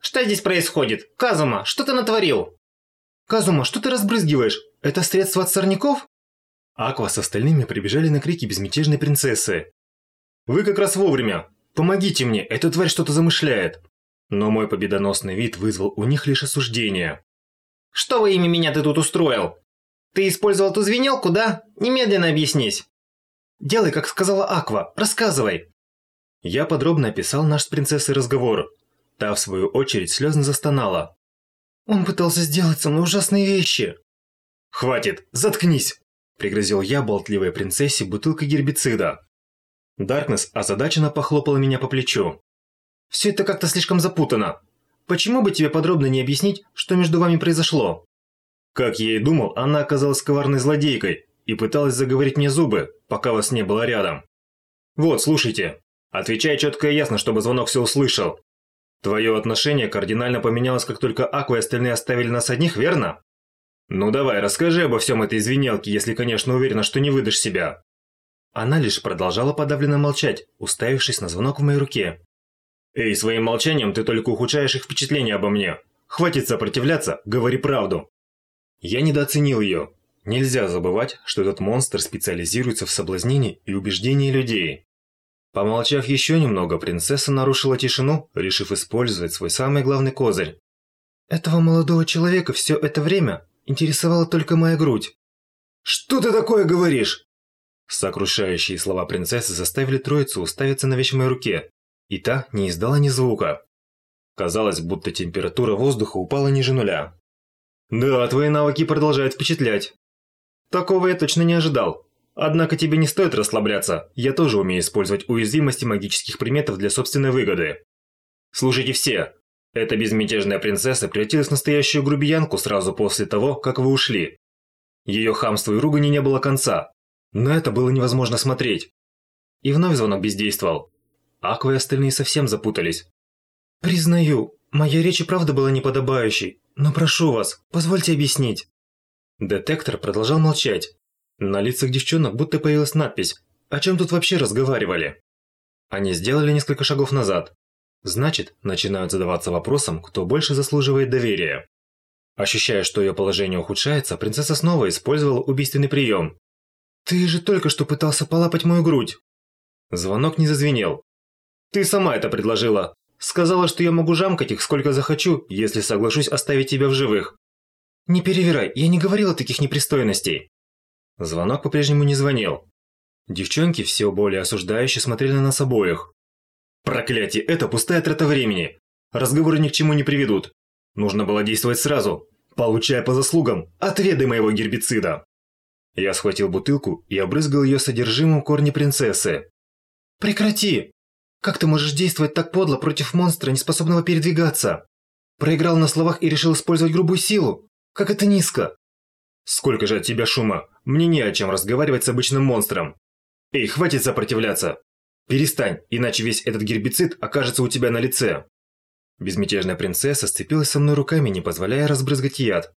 Что здесь происходит? Казума, что ты натворил? Казума, что ты разбрызгиваешь? Это средство от сорняков? Аква с остальными прибежали на крики безмятежной принцессы. «Вы как раз вовремя! Помогите мне, эта тварь что-то замышляет!» Но мой победоносный вид вызвал у них лишь осуждение. «Что во имя меня ты тут устроил? Ты использовал ту звенелку, да? Немедленно объяснись!» «Делай, как сказала Аква, рассказывай!» Я подробно описал наш с принцессой разговор. Та, в свою очередь, слезно застонала. «Он пытался сделать со мной ужасные вещи!» «Хватит, заткнись!» Пригрозил я болтливой принцессе бутылкой гербицида. Даркнесс озадаченно похлопала меня по плечу. «Все это как-то слишком запутано. Почему бы тебе подробно не объяснить, что между вами произошло?» Как я и думал, она оказалась коварной злодейкой и пыталась заговорить мне зубы, пока вас не было рядом. Вот, слушайте. Отвечай четко и ясно, чтобы звонок все услышал. Твое отношение кардинально поменялось, как только Аква и остальные оставили нас одних, верно? «Ну давай, расскажи обо всем этой звенелке, если, конечно, уверена, что не выдашь себя». Она лишь продолжала подавленно молчать, уставившись на звонок в моей руке. «Эй, своим молчанием ты только ухудшаешь их впечатление обо мне. Хватит сопротивляться, говори правду». Я недооценил ее. Нельзя забывать, что этот монстр специализируется в соблазнении и убеждении людей. Помолчав еще немного, принцесса нарушила тишину, решив использовать свой самый главный козырь. «Этого молодого человека все это время интересовала только моя грудь. «Что ты такое говоришь?» Сокрушающие слова принцессы заставили троицу уставиться на вещь моей руке, и та не издала ни звука. Казалось, будто температура воздуха упала ниже нуля. «Да, твои навыки продолжают впечатлять. Такого я точно не ожидал. Однако тебе не стоит расслабляться, я тоже умею использовать уязвимости магических предметов для собственной выгоды. Слушайте все, эта безмятежная принцесса превратилась в настоящую грубиянку сразу после того, как вы ушли. Ее хамству и ругани не было конца. Но это было невозможно смотреть. И вновь звонок бездействовал. Аква и остальные совсем запутались. «Признаю, моя речь и правда была неподобающей, но прошу вас, позвольте объяснить». Детектор продолжал молчать. На лицах девчонок будто появилась надпись «О чем тут вообще разговаривали?». Они сделали несколько шагов назад, Значит, начинают задаваться вопросом, кто больше заслуживает доверия. Ощущая, что ее положение ухудшается, принцесса снова использовала убийственный прием. «Ты же только что пытался полапать мою грудь!» Звонок не зазвенел. «Ты сама это предложила. Сказала, что я могу жамкать их сколько захочу, если соглашусь оставить тебя в живых». «Не перевирай, я не говорила таких непристойностей». Звонок по-прежнему не звонил. Девчонки все более осуждающе смотрели на нас обоих. Проклятие, это пустая трата времени. Разговоры ни к чему не приведут. Нужно было действовать сразу. Получая по заслугам, отведай моего гербицида. Я схватил бутылку и обрызгал ее содержимым корни принцессы. Прекрати! Как ты можешь действовать так подло против монстра, неспособного передвигаться? Проиграл на словах и решил использовать грубую силу? Как это низко! Сколько же от тебя шума? Мне не о чем разговаривать с обычным монстром. Эй, хватит сопротивляться! Перестань, иначе весь этот гербицид окажется у тебя на лице. Безмятежная принцесса сцепилась со мной руками, не позволяя разбрызгать яд.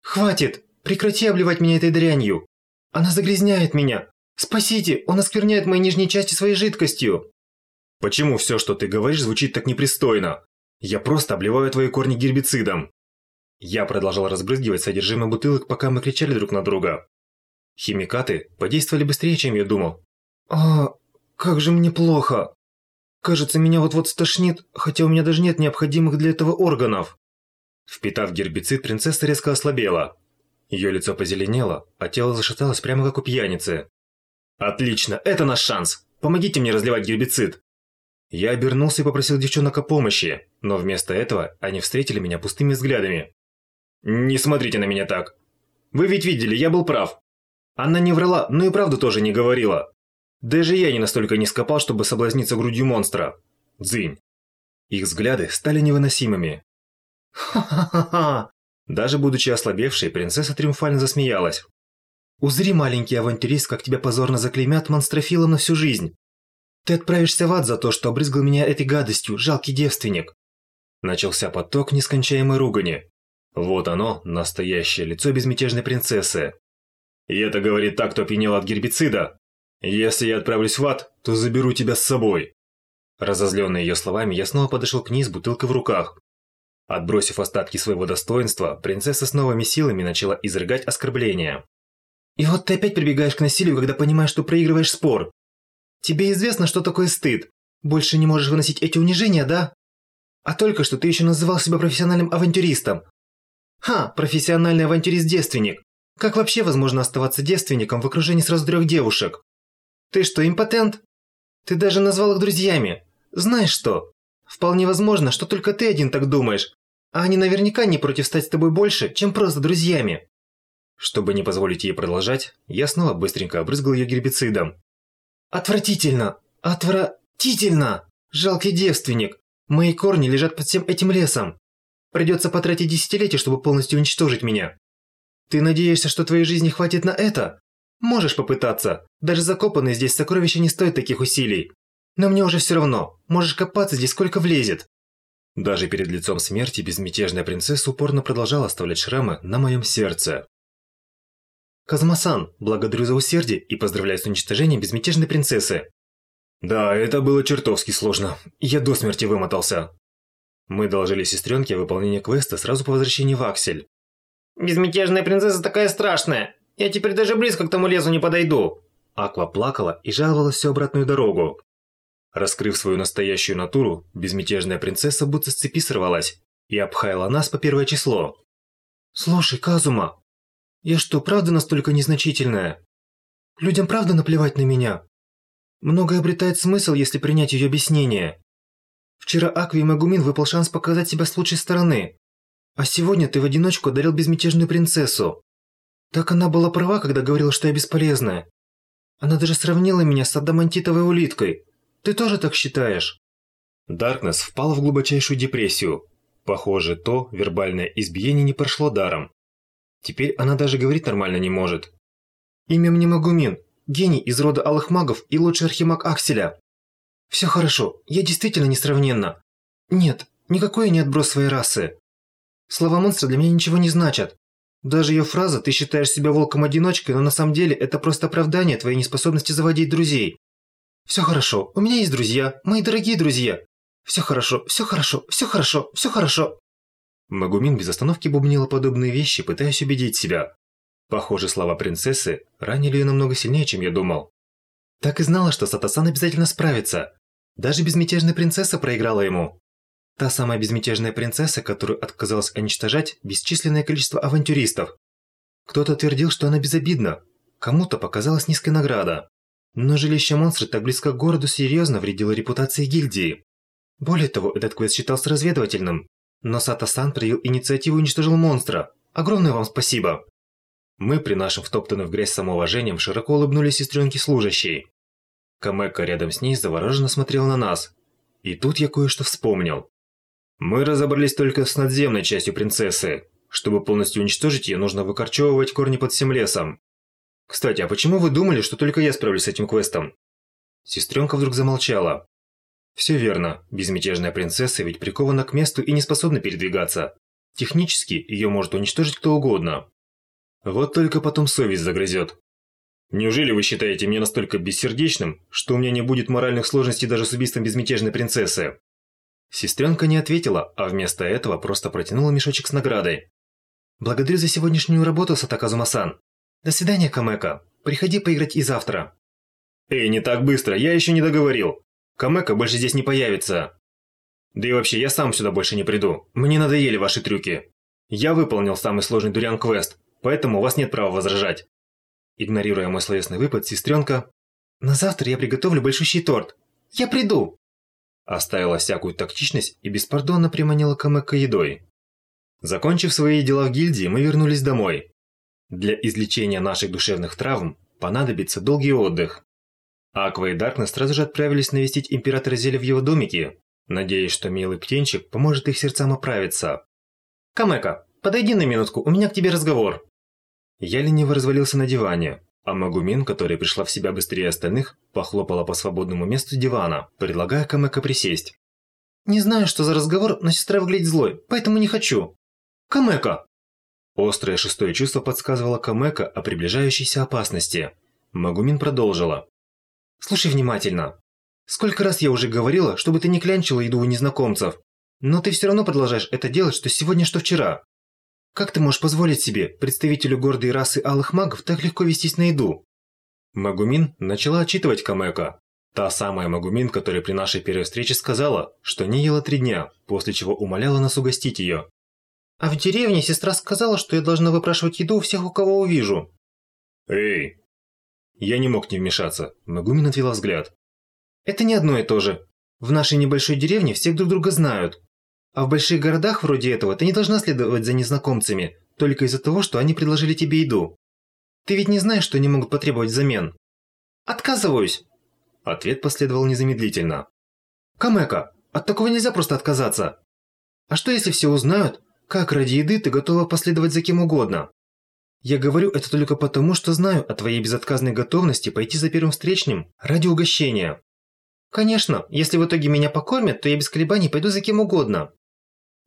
«Хватит! Прекрати обливать меня этой дрянью! Она загрязняет меня! Спасите! Он оскверняет мои нижние части своей жидкостью!» «Почему все, что ты говоришь, звучит так непристойно? Я просто обливаю твои корни гербицидом!» Я продолжал разбрызгивать содержимое бутылок, пока мы кричали друг на друга. Химикаты подействовали быстрее, чем я думал. «А, как же мне плохо. Кажется, меня вот-вот стошнит, хотя у меня даже нет необходимых для этого органов. Впитав гербицид, принцесса резко ослабела. Ее лицо позеленело, а тело зашаталось прямо как у пьяницы. «Отлично, это наш шанс! Помогите мне разливать гербицид!» Я обернулся и попросил девчонок о помощи, но вместо этого они встретили меня пустыми взглядами. «Не смотрите на меня так! Вы ведь видели, я был прав! Она не врала, но и правду тоже не говорила. Даже я не настолько не скопал, чтобы соблазниться грудью монстра. Дзынь. Их взгляды стали невыносимыми. Ха-ха-ха-ха! Даже будучи ослабевшей, принцесса триумфально засмеялась. Узри, маленький авантюрист, как тебя позорно заклеймят монстрофилом на всю жизнь. Ты отправишься в ад за то, что обрызгал меня этой гадостью, жалкий девственник. Начался поток нескончаемой ругани. Вот оно, настоящее лицо безмятежной принцессы. И это говорит так, кто опьянел от гербицида. «Если я отправлюсь в ад, то заберу тебя с собой». Разозленный ее словами, я снова подошел к ней с бутылкой в руках. Отбросив остатки своего достоинства, принцесса с новыми силами начала изрыгать оскорбления. «И вот ты опять прибегаешь к насилию, когда понимаешь, что проигрываешь спор. Тебе известно, что такое стыд. Больше не можешь выносить эти унижения, да? А только что ты еще называл себя профессиональным авантюристом. Ха, профессиональный авантюрист-девственник. Как вообще возможно оставаться девственником в окружении сразу трех девушек? Ты что, импотент? Ты даже назвал их друзьями. Знаешь что? Вполне возможно, что только ты один так думаешь, а они наверняка не против стать с тобой больше, чем просто друзьями. Чтобы не позволить ей продолжать, я снова быстренько обрызгал ее гербицидом. Отвратительно! Отвратительно! Жалкий девственник! Мои корни лежат под всем этим лесом. Придется потратить десятилетия, чтобы полностью уничтожить меня. Ты надеешься, что твоей жизни хватит на это? Можешь попытаться. Даже закопанные здесь сокровища не стоят таких усилий. Но мне уже все равно. Можешь копаться здесь сколько влезет. Даже перед лицом смерти безмятежная принцесса упорно продолжала оставлять шрамы на моем сердце. Казмасан, благодарю за усердие и поздравляю с уничтожением безмятежной принцессы. Да, это было чертовски сложно. Я до смерти вымотался. Мы доложили сестренке о выполнении квеста сразу по возвращении в Аксель. Безмятежная принцесса такая страшная. Я теперь даже близко к тому лесу не подойду. Аква плакала и жаловалась всю обратную дорогу. Раскрыв свою настоящую натуру, безмятежная принцесса будто с цепи сорвалась и обхаяла нас по первое число. «Слушай, Казума, я что, правда настолько незначительная? Людям правда наплевать на меня? Многое обретает смысл, если принять ее объяснение. Вчера Акви и Магумин выпал шанс показать себя с лучшей стороны, а сегодня ты в одиночку одарил безмятежную принцессу. Так она была права, когда говорила, что я бесполезная. Она даже сравнила меня с адамантитовой улиткой, ты тоже так считаешь?» Даркнесс впал в глубочайшую депрессию. Похоже, то вербальное избиение не прошло даром. Теперь она даже говорить нормально не может. «Имя мне Магумин, гений из рода Алых Магов и лучший архимаг Акселя. Все хорошо, я действительно несравненна. Нет, никакой я не отброс своей расы. Слова монстра для меня ничего не значат. Даже ее фраза «ты считаешь себя волком-одиночкой», но на самом деле это просто оправдание твоей неспособности заводить друзей. Все хорошо, у меня есть друзья, мои дорогие друзья. Все хорошо, все хорошо, все хорошо, все хорошо. Магумин без остановки бубнила подобные вещи, пытаясь убедить себя. Похоже, слова принцессы ранили ее намного сильнее, чем я думал. Так и знала, что Сатасан обязательно справится. Даже безмятежная принцесса проиграла ему. Та самая безмятежная принцесса, которую отказалась уничтожать бесчисленное количество авантюристов. Кто-то твердил, что она безобидна. Кому-то показалась низкая награда. Но жилище монстра так близко к городу серьезно вредило репутации гильдии. Более того, этот квест считался разведывательным. Но Сата-сан проявил инициативу и уничтожил монстра. Огромное вам спасибо. Мы при нашем втоптанном в грязь самоуважением широко улыбнулись сестренке служащей. Камека рядом с ней завороженно смотрел на нас. И тут я кое-что вспомнил. Мы разобрались только с надземной частью принцессы. Чтобы полностью уничтожить ее, нужно выкорчевывать корни под всем лесом. Кстати, а почему вы думали, что только я справлюсь с этим квестом? Сестренка вдруг замолчала. Все верно, безмятежная принцесса ведь прикована к месту и не способна передвигаться. Технически ее может уничтожить кто угодно. Вот только потом совесть загрызет. Неужели вы считаете меня настолько бессердечным, что у меня не будет моральных сложностей даже с убийством безмятежной принцессы? Сестренка не ответила, а вместо этого просто протянула мешочек с наградой. «Благодарю за сегодняшнюю работу, Сатаказума-сан. До свидания, Камека. Приходи поиграть и завтра. Эй, не так быстро, я еще не договорил. Камека больше здесь не появится. Да и вообще, я сам сюда больше не приду. Мне надоели ваши трюки. Я выполнил самый сложный дуриан-квест, поэтому у вас нет права возражать. Игнорируя мой словесный выпад, сестренка... На завтра я приготовлю большущий торт. Я приду. Оставила всякую тактичность и беспардонно приманила Камека едой. Закончив свои дела в гильдии, мы вернулись домой. Для излечения наших душевных травм понадобится долгий отдых. Аква и Даркнесс сразу же отправились навестить Императора Зеля в его домике, надеясь, что милый птенчик поможет их сердцам оправиться. «Камека, подойди на минутку, у меня к тебе разговор». Я лениво развалился на диване, а Магумин, которая пришла в себя быстрее остальных, похлопала по свободному месту дивана, предлагая Камека присесть. «Не знаю, что за разговор, но сестра выглядит злой, поэтому не хочу». «Камека!» Острое шестое чувство подсказывало Камека о приближающейся опасности. Магумин продолжила. «Слушай внимательно. Сколько раз я уже говорила, чтобы ты не клянчила еду у незнакомцев. Но ты все равно продолжаешь это делать, что сегодня, что вчера. Как ты можешь позволить себе, представителю гордой расы алых магов, так легко вестись на еду? Магумин начала отчитывать Камека. Та самая Магумин, которая при нашей первой встрече сказала, что не ела три дня, после чего умоляла нас угостить ее. А в деревне сестра сказала, что я должна выпрашивать еду у всех, у кого увижу. Эй! Я не мог не вмешаться. Магумин отвела взгляд. Это не одно и то же. В нашей небольшой деревне все друг друга знают. А в больших городах вроде этого ты не должна следовать за незнакомцами, только из-за того, что они предложили тебе еду. Ты ведь не знаешь, что они могут потребовать взамен. Отказываюсь. Ответ последовал незамедлительно. Камека, от такого нельзя просто отказаться. А что если все узнают, как ради еды ты готова последовать за кем угодно? Я говорю это только потому, что знаю о твоей безотказной готовности пойти за первым встречным ради угощения. Конечно, если в итоге меня покормят, то я без колебаний пойду за кем угодно.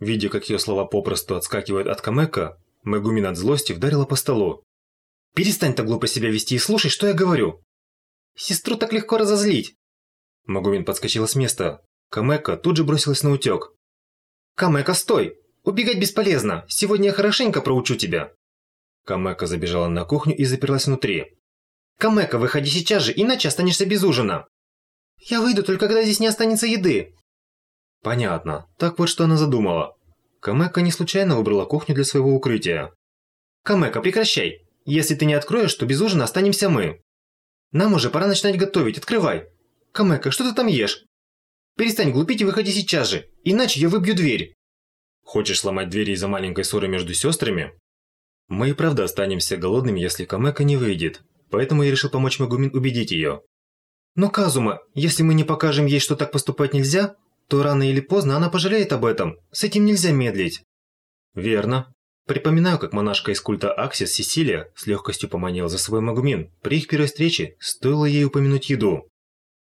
Видя, как ее слова попросту отскакивают от Камека, Мегумин от злости вдарила по столу. Перестань так глупо себя вести и слушай, что я говорю. Сестру так легко разозлить. Магумин подскочила с места. Камека тут же бросилась на утек. Камека, стой! Убегать бесполезно. Сегодня я хорошенько проучу тебя. Камека забежала на кухню и заперлась внутри. Камека, выходи сейчас же, иначе останешься без ужина. Я выйду только когда здесь не останется еды. Понятно. Так вот что она задумала. Камека не случайно выбрала кухню для своего укрытия. Камека, прекращай. Если ты не откроешь, то без ужина останемся мы. Нам уже пора начинать готовить, открывай. Камека, что ты там ешь? Перестань глупить и выходи сейчас же, иначе я выбью дверь. Хочешь сломать двери из-за маленькой ссоры между сестрами? Мы и правда останемся голодными, если Камека не выйдет. Поэтому я решил помочь Магумин убедить ее. Но Казума, если мы не покажем ей, что так поступать нельзя, то рано или поздно она пожалеет об этом. С этим нельзя медлить. Верно. Припоминаю, как монашка из культа Аксис Сесилия с легкостью поманила за свой Магумин. При их первой встрече стоило ей упомянуть еду.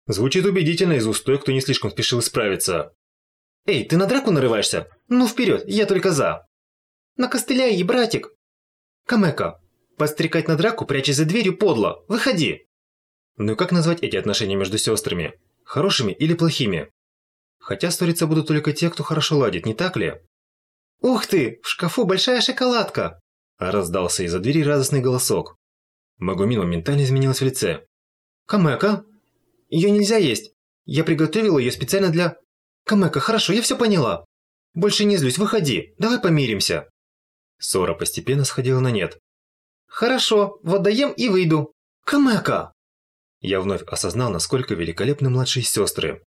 Звучит убедительно из уст той, кто не слишком спешил исправиться. Эй, ты на драку нарываешься? Ну вперед, я только за. Накостыляй ей, братик. Камека, подстрекать на драку, прячась за дверью, подло. Выходи. Ну и как назвать эти отношения между сестрами? Хорошими или плохими? Хотя ссориться будут только те, кто хорошо ладит, не так ли? «Ух ты! В шкафу большая шоколадка!» Раздался из-за двери радостный голосок. Магумин моментально изменилась в лице. «Камека? Ее нельзя есть. Я приготовила ее специально для...» «Камека, хорошо, я все поняла. Больше не злюсь, выходи, давай помиримся». Ссора постепенно сходила на нет. «Хорошо, вот доем и выйду. Камека!» Я вновь осознал, насколько великолепны младшие сестры.